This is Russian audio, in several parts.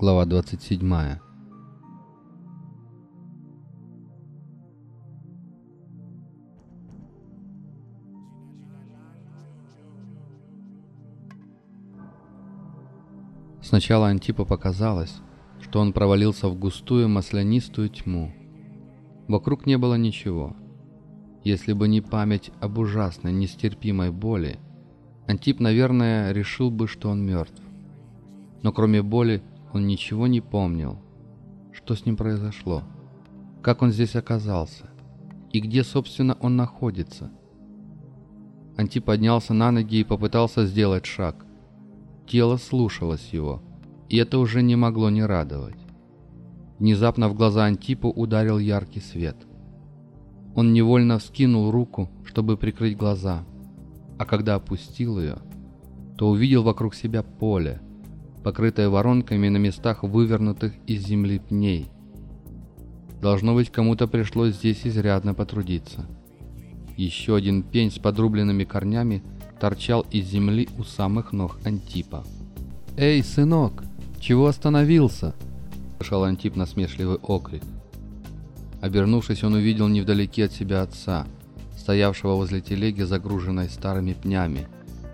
Глава 27. Сначала Антипу показалось, что он провалился в густую маслянистую тьму. Вокруг не было ничего. Если бы не память об ужасной, нестерпимой боли, Антип, наверное, решил бы, что он мертв. Но кроме боли он ничего не помнил. Что с ним произошло? Как он здесь оказался? И где, собственно, он находится? Антип поднялся на ноги и попытался сделать шаг. Тело слушалось его, и это уже не могло не радовать. Внезапно в глаза Антипу ударил яркий свет. Он невольно вскинул руку, чтобы прикрыть глаза, а когда опустил ее, то увидел вокруг себя поле, покрытое воронками на местах вывернутых из земли пней. Должно быть, кому-то пришлось здесь изрядно потрудиться. Еще один пень с подрубленными корнями – торчал из земли у самых ног Антипа. «Эй, сынок, чего остановился?» – слышал Антип насмешливый окрик. Обернувшись, он увидел невдалеке от себя отца, стоявшего возле телеги, загруженной старыми пнями,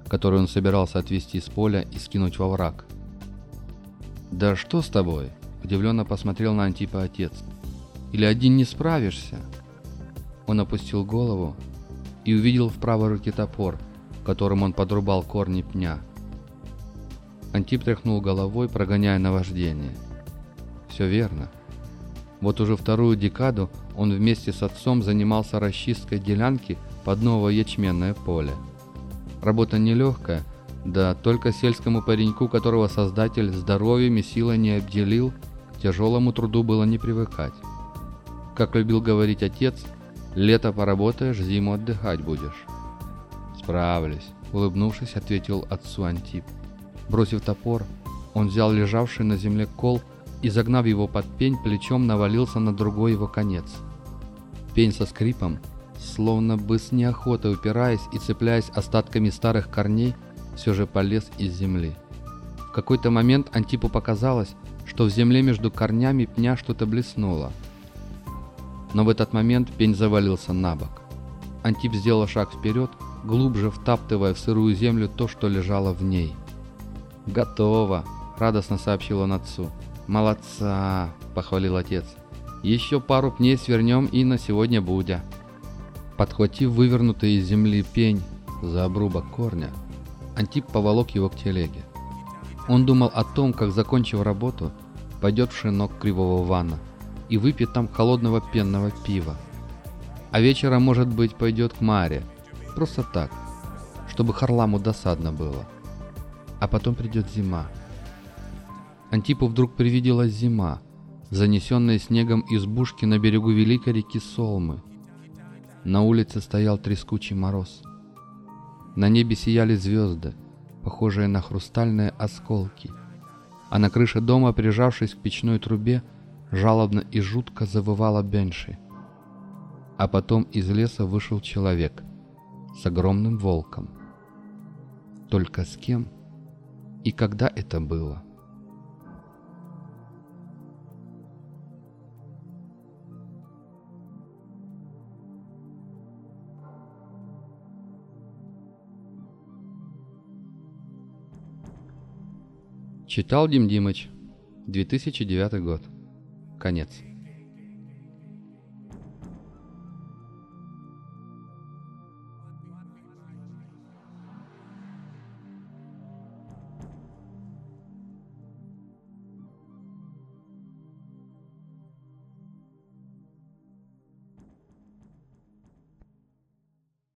которые он собирался отвезти с поля и скинуть во враг. «Да что с тобой?» – удивленно посмотрел на Антипа отец. «Или один не справишься?» Он опустил голову и увидел в правой руке топор, которым он подрубал корни пня. Антип тряхнул головой, прогоняя наваждение. Все верно. Вот уже вторую декаду он вместе с отцом занимался расчисткой делянки под новое ячменное поле. Работа нелегкая, да только сельскому пареньку, которого создатель здоровьем и силой не обделил, к тяжелому труду было не привыкать. Как любил говорить отец, лето поработаешь, зиму отдыхать будешь. «Справлюсь», — улыбнувшись, ответил отцу Антип. Бросив топор, он взял лежавший на земле кол и, загнав его под пень, плечом навалился на другой его конец. Пень со скрипом, словно бы с неохотой упираясь и цепляясь остатками старых корней, все же полез из земли. В какой-то момент Антипу показалось, что в земле между корнями пня что-то блеснуло. Но в этот момент пень завалился на бок. Антип сделал шаг вперед, глубже втаптывая в сырую землю то, что лежало в ней. «Готово!» – радостно сообщил он отцу. «Молодца!» – похвалил отец. «Еще пару пней свернем и на сегодня будя». Подхватив вывернутый из земли пень за обрубок корня, Антип поволок его к телеге. Он думал о том, как, закончив работу, пойдет в шинок кривого ванна и выпьет там холодного пенного пива. А вечером, может быть, пойдет к Маре – Просто так, чтобы Харламу досадно было. А потом придет зима. Антипу вдруг привиделась зима, занесенная снегом избушки на берегу великой реки Солмы. На улице стоял трескучий мороз. На небе сияли звезды, похожие на хрустальные осколки. А на крыше дома, прижавшись к печной трубе, жалобно и жутко завывала Бенши. А потом из леса вышел человек — с огромным волком. Только с кем и когда это было? Читал Дим Димыч, 2009 год. Конец.